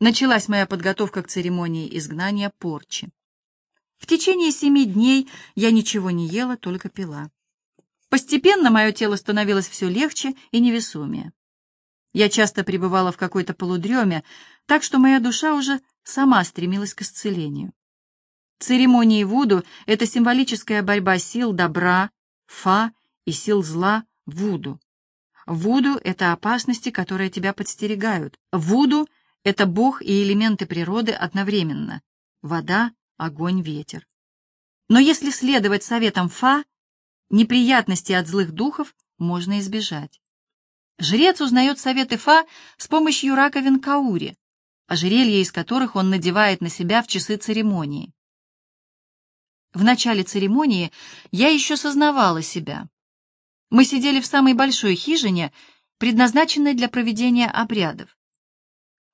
началась моя подготовка к церемонии изгнания порчи. В течение семи дней я ничего не ела, только пила. Постепенно мое тело становилось все легче и невесомее. Я часто пребывала в какой-то полудреме, так что моя душа уже сама стремилась к исцелению. Церемонии Вуду — это символическая борьба сил добра, фа, и сил зла, Вуду. Вуду — это опасности, которые тебя подстерегают. Вуду — это Бог и элементы природы одновременно. Вода, огонь, ветер. Но если следовать советам Фа, неприятностей от злых духов можно избежать. Жрец узнает советы Фа с помощью раковин каури, ожерелья из которых он надевает на себя в часы церемонии. В начале церемонии я еще сознавала себя. Мы сидели в самой большой хижине, предназначенной для проведения обрядов.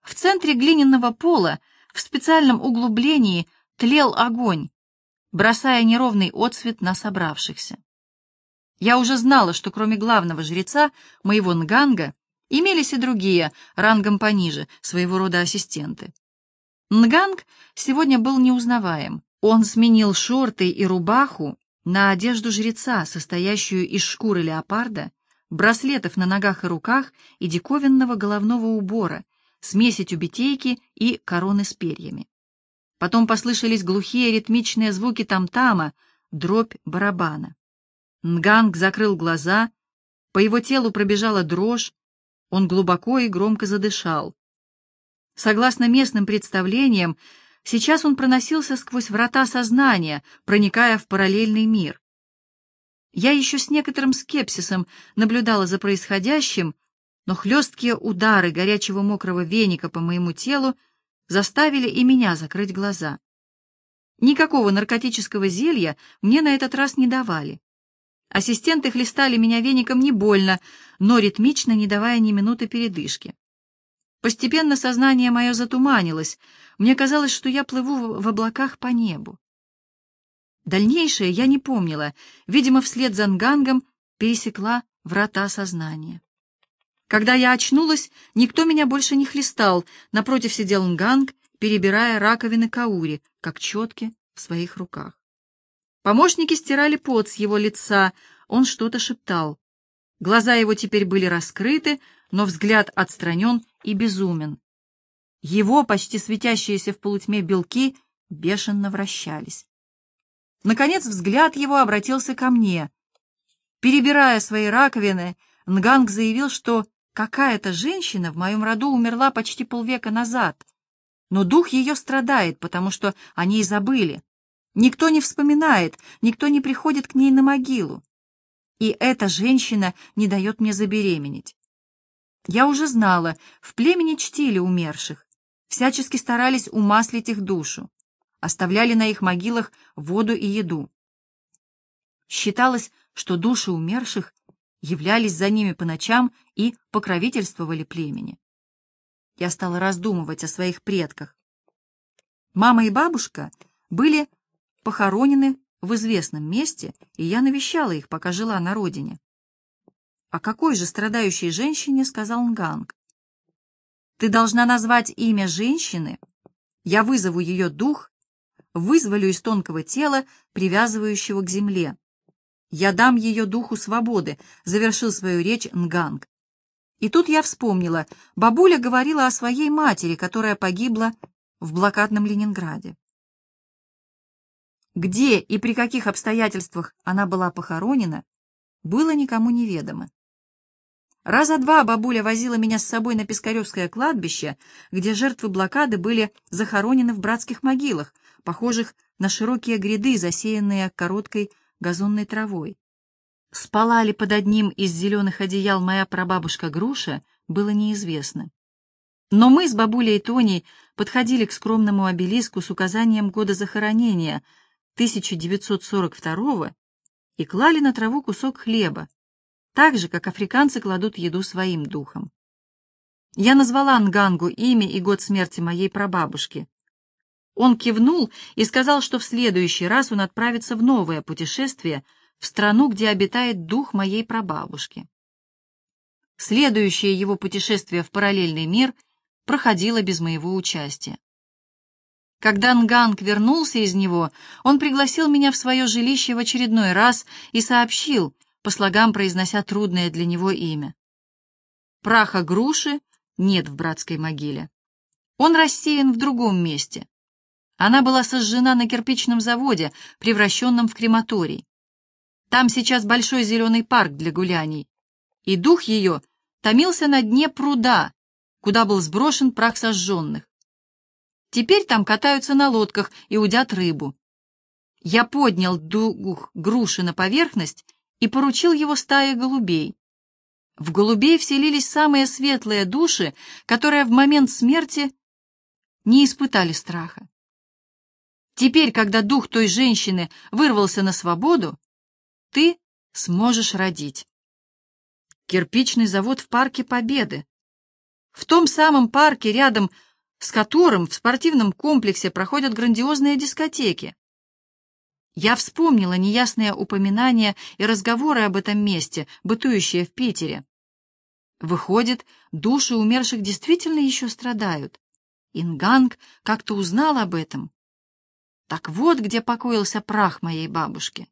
В центре глиняного пола, в специальном углублении, тлел огонь, бросая неровный отсвет на собравшихся. Я уже знала, что кроме главного жреца, моего нганга, имелись и другие, рангом пониже, своего рода ассистенты. Нганг сегодня был неузнаваем. Он сменил шорты и рубаху на одежду жреца, состоящую из шкуры леопарда, браслетов на ногах и руках и диковинного головного убора, смеси тюбетейки и короны с перьями. Потом послышались глухие ритмичные звуки там-тама, дробь барабана. Нганг закрыл глаза, по его телу пробежала дрожь, он глубоко и громко задышал. Согласно местным представлениям, Сейчас он проносился сквозь врата сознания, проникая в параллельный мир. Я еще с некоторым скепсисом наблюдала за происходящим, но хлесткие удары горячего мокрого веника по моему телу заставили и меня закрыть глаза. Никакого наркотического зелья мне на этот раз не давали. Ассистенты хлестали меня веником не больно, но ритмично, не давая ни минуты передышки. Постепенно сознание мое затуманилось, мне казалось, что я плыву в облаках по небу. Дальнейшее я не помнила, видимо, вслед за Нгангом пересекла врата сознания. Когда я очнулась, никто меня больше не хлестал, напротив сидел Нганг, перебирая раковины каури, как четки в своих руках. Помощники стирали пот с его лица, он что-то шептал. Глаза его теперь были раскрыты, но взгляд отстранен и безумен. Его, почти светящиеся в полутьме белки, бешено вращались. Наконец взгляд его обратился ко мне. Перебирая свои раковины, Нганг заявил, что какая-то женщина в моем роду умерла почти полвека назад, но дух ее страдает, потому что о ней забыли. Никто не вспоминает, никто не приходит к ней на могилу. И эта женщина не дает мне забеременеть. Я уже знала, в племени чтили умерших, всячески старались умаслить их душу, оставляли на их могилах воду и еду. Считалось, что души умерших являлись за ними по ночам и покровительствовали племени. Я стала раздумывать о своих предках. Мама и бабушка были похоронены в известном месте, и я навещала их, пока жила на родине. «О какой же страдающей женщине?» — сказал Нганг. Ты должна назвать имя женщины, я вызову ее дух, вызволю из тонкого тела, привязывающего к земле. Я дам ее духу свободы, завершил свою речь Нганг. И тут я вспомнила, бабуля говорила о своей матери, которая погибла в блокадном Ленинграде. Где и при каких обстоятельствах она была похоронена, было никому неведомо. Раза два бабуля возила меня с собой на Пискаревское кладбище, где жертвы блокады были захоронены в братских могилах, похожих на широкие гряды, засеянные короткой газонной травой. Спала ли под одним из зеленых одеял моя прабабушка Груша, было неизвестно. Но мы с бабулей Тоней подходили к скромному обелиску с указанием года захоронения 1942 и клали на траву кусок хлеба, так же, как африканцы кладут еду своим духом. Я назвала Нгангу имя и год смерти моей прабабушки. Он кивнул и сказал, что в следующий раз он отправится в новое путешествие в страну, где обитает дух моей прабабушки. Следующее его путешествие в параллельный мир проходила без моего участия. Когда Нганг вернулся из него, он пригласил меня в свое жилище в очередной раз и сообщил, по слогам произнося трудное для него имя. Праха груши нет в братской могиле. Он рассеян в другом месте. Она была сожжена на кирпичном заводе, превращенном в крематорий. Там сейчас большой зеленый парк для гуляний, и дух ее томился на дне пруда, куда был сброшен прах сожженных. Теперь там катаются на лодках и удят рыбу. Я поднял дух груши на поверхность и поручил его стае голубей. В голубей вселились самые светлые души, которые в момент смерти не испытали страха. Теперь, когда дух той женщины вырвался на свободу, ты сможешь родить. Кирпичный завод в парке Победы. В том самом парке рядом с которым в спортивном комплексе проходят грандиозные дискотеки. Я вспомнила неясные упоминания и разговоры об этом месте, бытующие в Питере. Выходит, души умерших действительно еще страдают. Инганг как-то узнал об этом. Так вот, где покоился прах моей бабушки.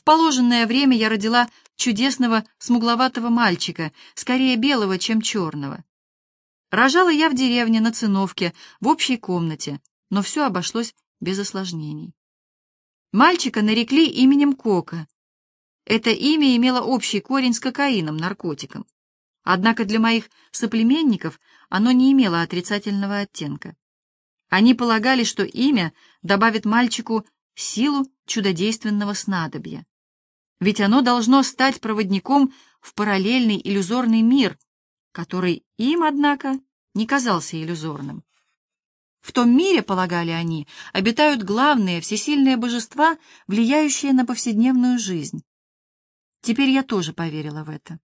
В положенное время я родила чудесного смугловатого мальчика, скорее белого, чем черного. Рожала я в деревне на циновке, в общей комнате, но все обошлось без осложнений. Мальчика нарекли именем Кока. Это имя имело общий корень с кокаином, наркотиком. Однако для моих соплеменников оно не имело отрицательного оттенка. Они полагали, что имя добавит мальчику силу чудодейственного снадобья. Ведь оно должно стать проводником в параллельный иллюзорный мир — который им, однако, не казался иллюзорным. В том мире, полагали они, обитают главные всесильные божества, влияющие на повседневную жизнь. Теперь я тоже поверила в это.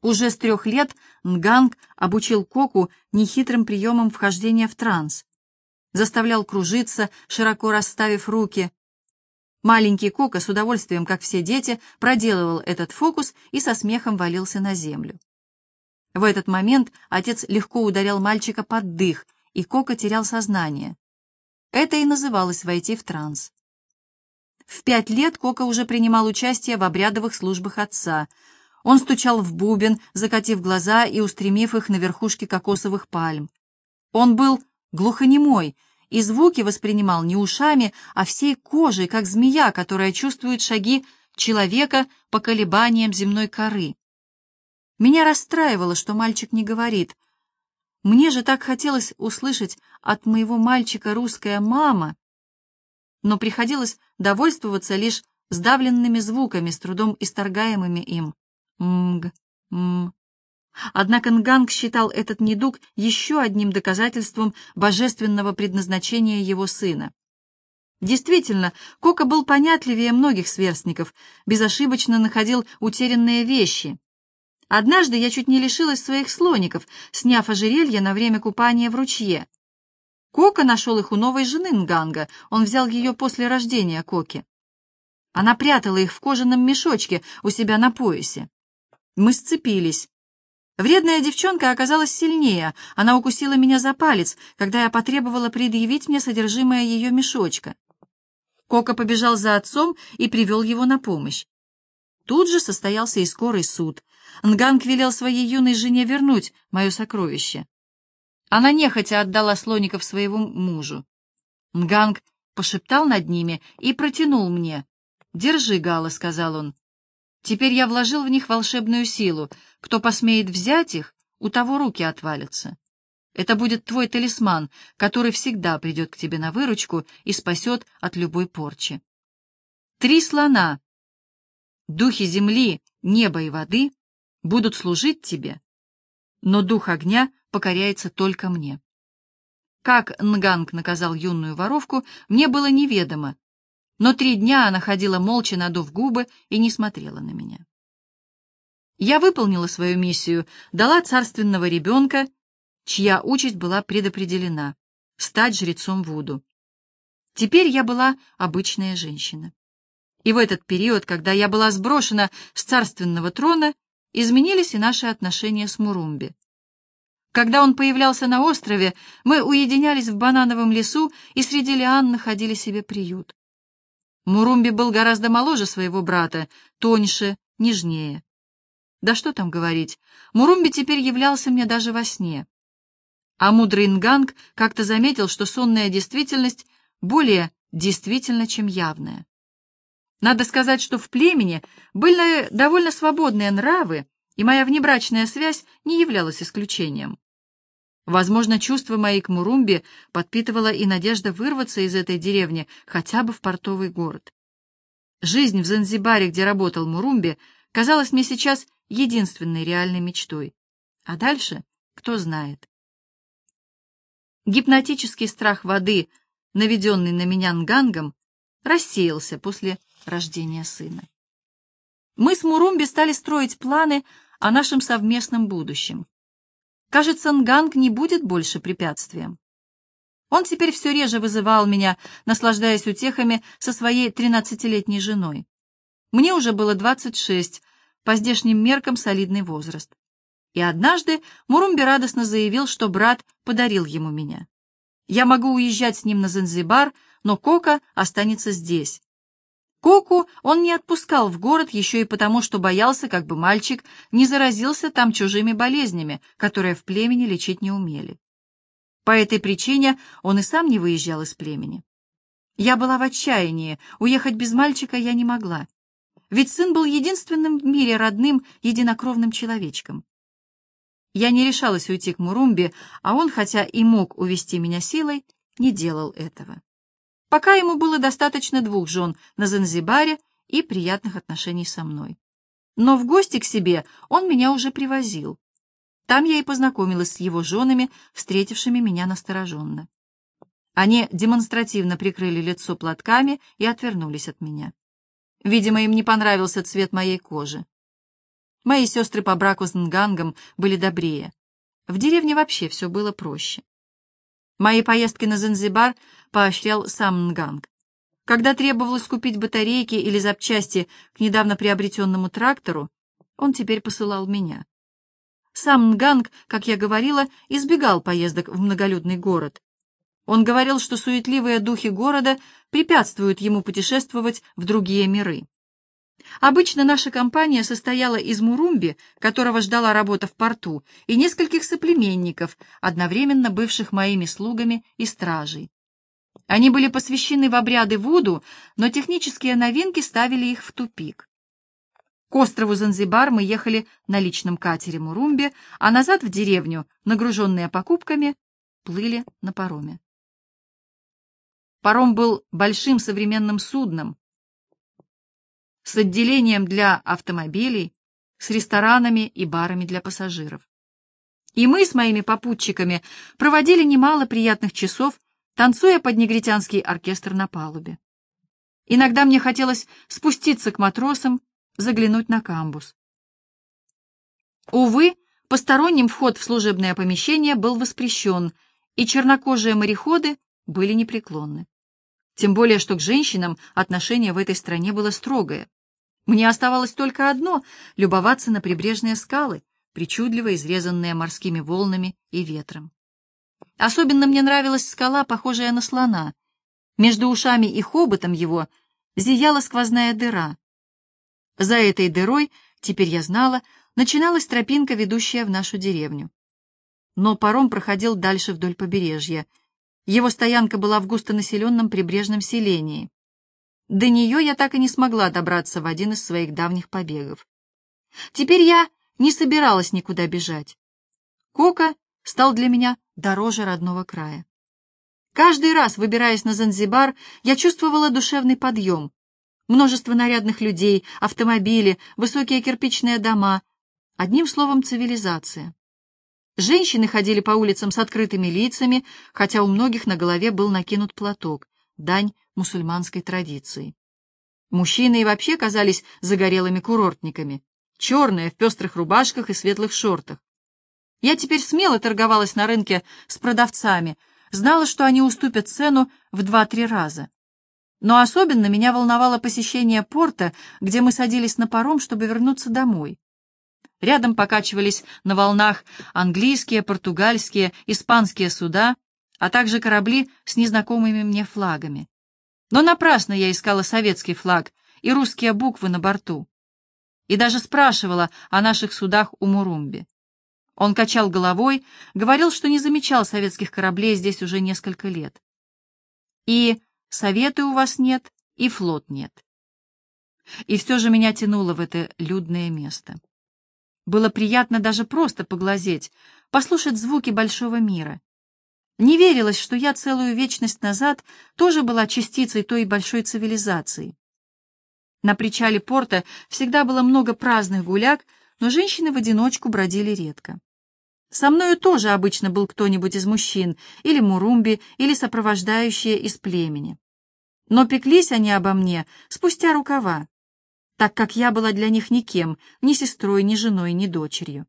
Уже с трех лет Нганг обучил Коку нехитрым приемам вхождения в транс. Заставлял кружиться, широко расставив руки, Маленький Кока с удовольствием, как все дети, проделывал этот фокус и со смехом валился на землю. В этот момент отец легко ударял мальчика под дых, и Кока терял сознание. Это и называлось войти в транс. В пять лет Кока уже принимал участие в обрядовых службах отца. Он стучал в бубен, закатив глаза и устремив их на верхушки кокосовых пальм. Он был глухонемой, и звуки воспринимал не ушами, а всей кожей, как змея, которая чувствует шаги человека по колебаниям земной коры. Меня расстраивало, что мальчик не говорит. Мне же так хотелось услышать от моего мальчика русская мама, но приходилось довольствоваться лишь сдавленными звуками, с трудом исторгаемыми им. Мг, м, Однако Нганг считал этот недуг еще одним доказательством божественного предназначения его сына. Действительно, Кока был понятливее многих сверстников, безошибочно находил утерянные вещи. Однажды я чуть не лишилась своих слоников, сняв ожерелье на время купания в ручье. Кока нашел их у новой жены Нганга, он взял ее после рождения Коки. Она прятала их в кожаном мешочке у себя на поясе. Мы сцепились. Вредная девчонка оказалась сильнее. Она укусила меня за палец, когда я потребовала предъявить мне содержимое ее мешочка. Кока побежал за отцом и привел его на помощь. Тут же состоялся и скорый суд. Нганг велел своей юной жене вернуть мое сокровище. Она нехотя отдала слоников своему мужу. Нганг пошептал над ними и протянул мне. «Держи, Гала», — сказал он. Теперь я вложил в них волшебную силу. Кто посмеет взять их, у того руки отвалятся. Это будет твой талисман, который всегда придет к тебе на выручку и спасет от любой порчи. Три слона, духи земли, неба и воды, будут служить тебе, но дух огня покоряется только мне. Как Нганг наказал юную воровку, мне было неведомо, но три дня она ходила молча, надув губы, и не смотрела на меня. Я выполнила свою миссию, дала царственного ребенка, чья участь была предопределена — стать жрецом Вуду. Теперь я была обычная женщина. И в этот период, когда я была сброшена с царственного трона, изменились и наши отношения с Мурумби. Когда он появлялся на острове, мы уединялись в банановом лесу и среди лиан находили себе приют. Мурумби был гораздо моложе своего брата, тоньше, нежнее. Да что там говорить, Мурумби теперь являлся мне даже во сне. А мудрый Нганг как-то заметил, что сонная действительность более действительна, чем явная. Надо сказать, что в племени были довольно свободные нравы, и моя внебрачная связь не являлась исключением. Возможно, чувство мои к Мурумбе подпитывала и надежда вырваться из этой деревни хотя бы в портовый город. Жизнь в Занзибаре, где работал Мурумбе, казалась мне сейчас единственной реальной мечтой. А дальше кто знает. Гипнотический страх воды, наведенный на меня Нгангом, рассеялся после рождения сына. Мы с Мурумби стали строить планы о нашем совместном будущем. Кажется, Нганг не будет больше препятствием. Он теперь все реже вызывал меня, наслаждаясь утехами со своей тринадцатилетней женой. Мне уже было двадцать шесть, по здешним меркам солидный возраст. И однажды Мурумби радостно заявил, что брат подарил ему меня. Я могу уезжать с ним на Занзибар, но Кока останется здесь. Коку он не отпускал в город еще и потому, что боялся, как бы мальчик не заразился там чужими болезнями, которые в племени лечить не умели. По этой причине он и сам не выезжал из племени. Я была в отчаянии, уехать без мальчика я не могла. Ведь сын был единственным в мире родным, единокровным человечком. Я не решалась уйти к Мурумбе, а он, хотя и мог увести меня силой, не делал этого. Пока ему было достаточно двух жен на Занзибаре и приятных отношений со мной. Но в гости к себе он меня уже привозил. Там я и познакомилась с его женами, встретившими меня настороженно. Они демонстративно прикрыли лицо платками и отвернулись от меня. Видимо, им не понравился цвет моей кожи. Мои сестры по браку с Нгангом были добрее. В деревне вообще все было проще. Мои поездки на Занзибар поощрял сам Нганг. Когда требовалось купить батарейки или запчасти к недавно приобретенному трактору, он теперь посылал меня. Сам Нганг, как я говорила, избегал поездок в многолюдный город. Он говорил, что суетливые духи города препятствуют ему путешествовать в другие миры. Обычно наша компания состояла из Мурумби, которого ждала работа в порту, и нескольких соплеменников, одновременно бывших моими слугами и стражей. Они были посвящены в обряды Вуду, но технические новинки ставили их в тупик. К острову Занзибар мы ехали на личном катере Мурумби, а назад в деревню, нагруженные покупками, плыли на пароме. Паром был большим современным судном с отделением для автомобилей, с ресторанами и барами для пассажиров. И мы с моими попутчиками проводили немало приятных часов, танцуя под негритянский оркестр на палубе. Иногда мне хотелось спуститься к матросам, заглянуть на камбус. Увы, посторонним вход в служебное помещение был воспрещен, и чернокожие мореходы были непреклонны. Тем более, что к женщинам отношение в этой стране было строгое. Мне оставалось только одно — любоваться на прибрежные скалы, причудливо изрезанные морскими волнами и ветром. Особенно мне нравилась скала, похожая на слона. Между ушами и хоботом его зияла сквозная дыра. За этой дырой, теперь я знала, начиналась тропинка, ведущая в нашу деревню. Но паром проходил дальше вдоль побережья — его стоянка была в густонаселенном прибрежном селении. До нее я так и не смогла добраться в один из своих давних побегов. Теперь я не собиралась никуда бежать. Кока стал для меня дороже родного края. Каждый раз, выбираясь на Занзибар, я чувствовала душевный подъем. Множество нарядных людей, автомобили, высокие кирпичные дома. Одним словом, цивилизация. Женщины ходили по улицам с открытыми лицами, хотя у многих на голове был накинут платок, дань мусульманской традиции. Мужчины и вообще казались загорелыми курортниками, черные, в пестрых рубашках и светлых шортах. Я теперь смело торговалась на рынке с продавцами, знала, что они уступят цену в два-три раза. Но особенно меня волновало посещение порта, где мы садились на паром, чтобы вернуться домой. Рядом покачивались на волнах английские, португальские, испанские суда, а также корабли с незнакомыми мне флагами. Но напрасно я искала советский флаг и русские буквы на борту. И даже спрашивала о наших судах у Мурумби. Он качал головой, говорил, что не замечал советских кораблей здесь уже несколько лет. И советы у вас нет, и флот нет. И все же меня тянуло в это людное место. Было приятно даже просто поглазеть, послушать звуки большого мира. Не верилось, что я целую вечность назад тоже была частицей той большой цивилизации. На причале порта всегда было много праздных гуляк, но женщины в одиночку бродили редко. Со мною тоже обычно был кто-нибудь из мужчин, или мурумби, или сопровождающие из племени. Но пеклись они обо мне спустя рукава, так как я была для них никем, ни сестрой, ни женой, ни дочерью.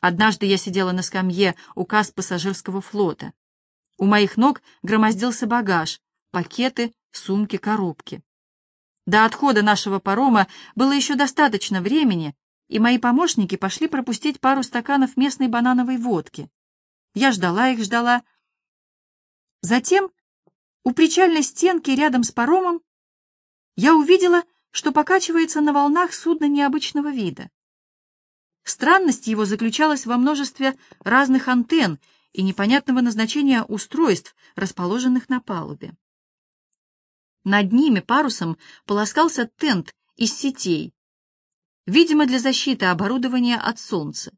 Однажды я сидела на скамье у касс пассажирского флота. У моих ног громоздился багаж, пакеты, сумки, коробки. До отхода нашего парома было еще достаточно времени, и мои помощники пошли пропустить пару стаканов местной банановой водки. Я ждала их, ждала. Затем у причальной стенки рядом с паромом я увидела что покачивается на волнах судно необычного вида. Странность его заключалась во множестве разных антенн и непонятного назначения устройств, расположенных на палубе. Над ними парусом полоскался тент из сетей, видимо, для защиты оборудования от солнца.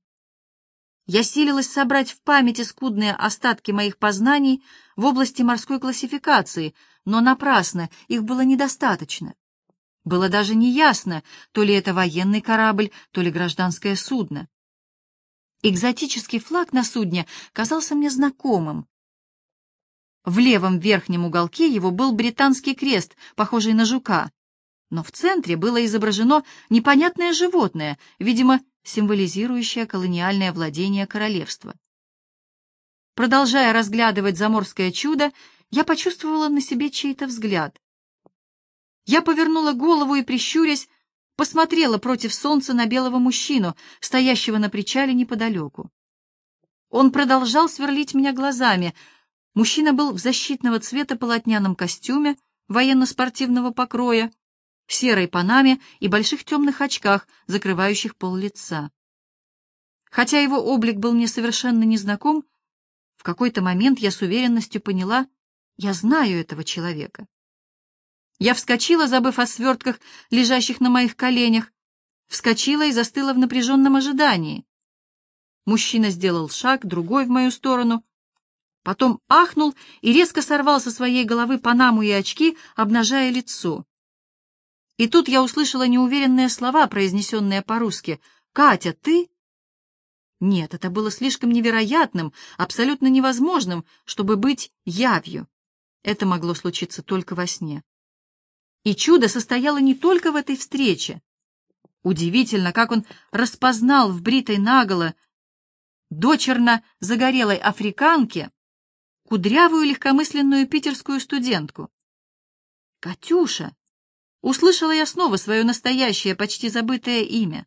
Я силилась собрать в памяти скудные остатки моих познаний в области морской классификации, но напрасно, их было недостаточно. Было даже неясно, то ли это военный корабль, то ли гражданское судно. Экзотический флаг на судне казался мне знакомым. В левом верхнем уголке его был британский крест, похожий на жука, но в центре было изображено непонятное животное, видимо, символизирующее колониальное владение королевства. Продолжая разглядывать заморское чудо, я почувствовала на себе чей-то взгляд. Я повернула голову и, прищурясь, посмотрела против солнца на белого мужчину, стоящего на причале неподалеку. Он продолжал сверлить меня глазами. Мужчина был в защитного цвета полотняном костюме, военно-спортивного покроя, серой панаме и больших темных очках, закрывающих пол лица. Хотя его облик был мне совершенно незнаком, в какой-то момент я с уверенностью поняла, я знаю этого человека. Я вскочила, забыв о свертках, лежащих на моих коленях, вскочила и застыла в напряженном ожидании. Мужчина сделал шаг, другой в мою сторону, потом ахнул и резко сорвал со своей головы панаму и очки, обнажая лицо. И тут я услышала неуверенные слова, произнесенные по-русски. «Катя, ты?» Нет, это было слишком невероятным, абсолютно невозможным, чтобы быть явью. Это могло случиться только во сне. И чудо состояло не только в этой встрече. Удивительно, как он распознал в бритой наголо дочерно загорелой африканке кудрявую легкомысленную питерскую студентку. «Катюша!» Услышала я снова свое настоящее, почти забытое имя.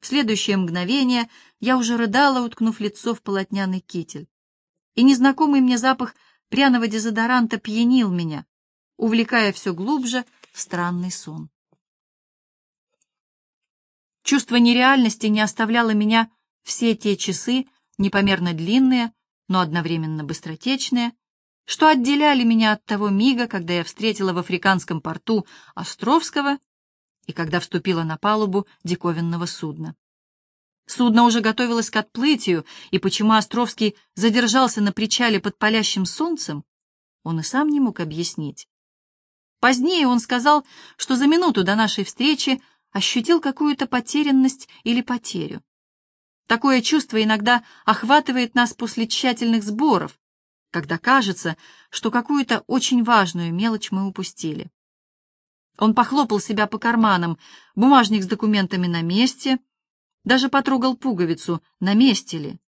В следующее мгновение я уже рыдала, уткнув лицо в полотняный китель. И незнакомый мне запах пряного дезодоранта пьянил меня, увлекая все глубже в странный сон. Чувство нереальности не оставляло меня все те часы, непомерно длинные, но одновременно быстротечные, что отделяли меня от того мига, когда я встретила в африканском порту Островского и когда вступила на палубу диковинного судна. Судно уже готовилось к отплытию, и почему Островский задержался на причале под палящим солнцем, он и сам не мог объяснить. Позднее он сказал, что за минуту до нашей встречи ощутил какую-то потерянность или потерю. Такое чувство иногда охватывает нас после тщательных сборов, когда кажется, что какую-то очень важную мелочь мы упустили. Он похлопал себя по карманам, бумажник с документами на месте, даже потрогал пуговицу, на месте ли.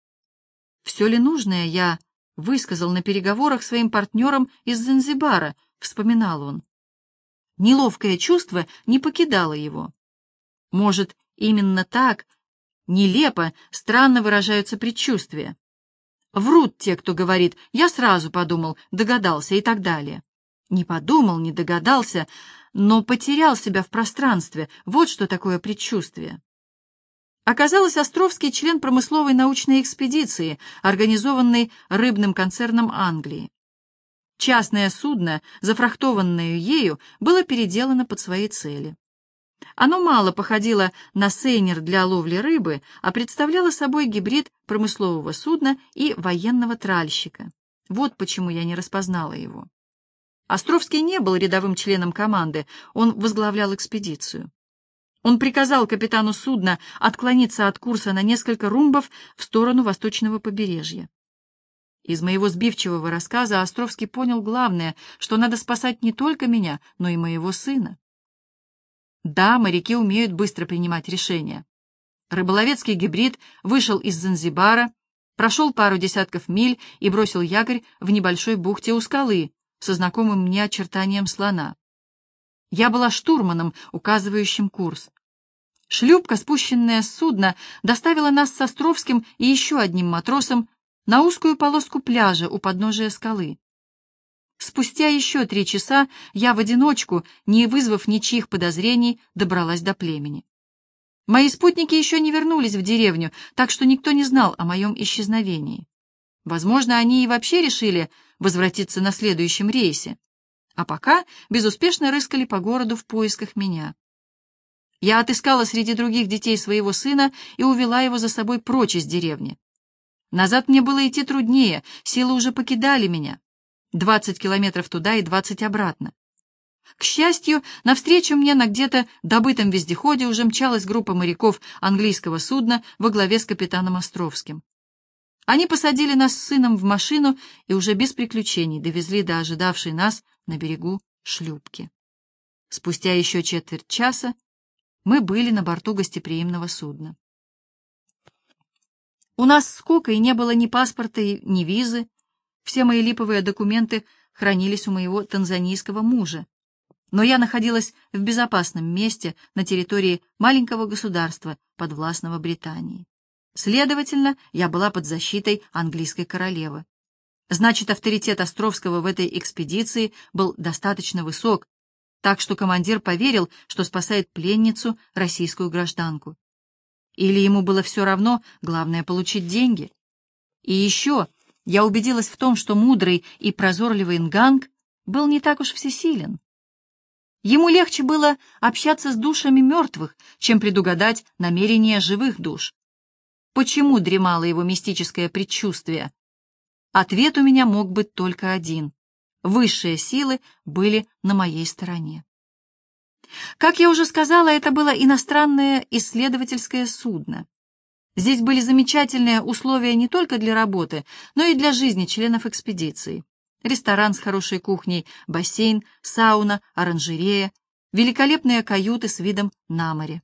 Все ли нужное я высказал на переговорах своим партнерам из Занзибара, вспоминал он. Неловкое чувство не покидало его. Может, именно так Нелепо, странно выражаются предчувствия. Врут те, кто говорит «я сразу подумал, догадался» и так далее. Не подумал, не догадался, но потерял себя в пространстве. Вот что такое предчувствие. Оказалось, Островский член промысловой научной экспедиции, организованной рыбным концерном Англии. Частное судно, зафрахтованное ею, было переделано под свои цели. Оно мало походило на сейнер для ловли рыбы, а представляло собой гибрид промыслового судна и военного тральщика. Вот почему я не распознала его. Островский не был рядовым членом команды, он возглавлял экспедицию. Он приказал капитану судна отклониться от курса на несколько румбов в сторону восточного побережья. Из моего сбивчивого рассказа Островский понял главное, что надо спасать не только меня, но и моего сына. Да, моряки умеют быстро принимать решения. Рыболовецкий гибрид вышел из Занзибара, прошел пару десятков миль и бросил якорь в небольшой бухте у скалы со знакомым мне очертанием слона. Я была штурманом, указывающим курс. Шлюпка, спущенная с судна, доставила нас с Островским и еще одним матросом на узкую полоску пляжа у подножия скалы. Спустя еще три часа я в одиночку, не вызвав ничьих подозрений, добралась до племени. Мои спутники еще не вернулись в деревню, так что никто не знал о моем исчезновении. Возможно, они и вообще решили возвратиться на следующем рейсе, а пока безуспешно рыскали по городу в поисках меня. Я отыскала среди других детей своего сына и увела его за собой прочь из деревни. Назад мне было идти труднее, силы уже покидали меня. Двадцать километров туда и двадцать обратно. К счастью, навстречу мне на где-то добытом вездеходе уже мчалась группа моряков английского судна во главе с капитаном Островским. Они посадили нас с сыном в машину и уже без приключений довезли до ожидавшей нас на берегу шлюпки. Спустя еще четверть часа мы были на борту гостеприимного судна. У нас с Кокой не было ни паспорта, ни визы, все мои липовые документы хранились у моего танзанийского мужа. Но я находилась в безопасном месте на территории маленького государства, подвластного Британии. Следовательно, я была под защитой английской королевы. Значит, авторитет Островского в этой экспедиции был достаточно высок, так что командир поверил, что спасает пленницу, российскую гражданку. Или ему было все равно, главное — получить деньги. И еще я убедилась в том, что мудрый и прозорливый Нганг был не так уж всесилен. Ему легче было общаться с душами мертвых, чем предугадать намерения живых душ. Почему дремало его мистическое предчувствие? Ответ у меня мог быть только один. Высшие силы были на моей стороне. Как я уже сказала, это было иностранное исследовательское судно. Здесь были замечательные условия не только для работы, но и для жизни членов экспедиции. Ресторан с хорошей кухней, бассейн, сауна, оранжерея, великолепные каюты с видом на море.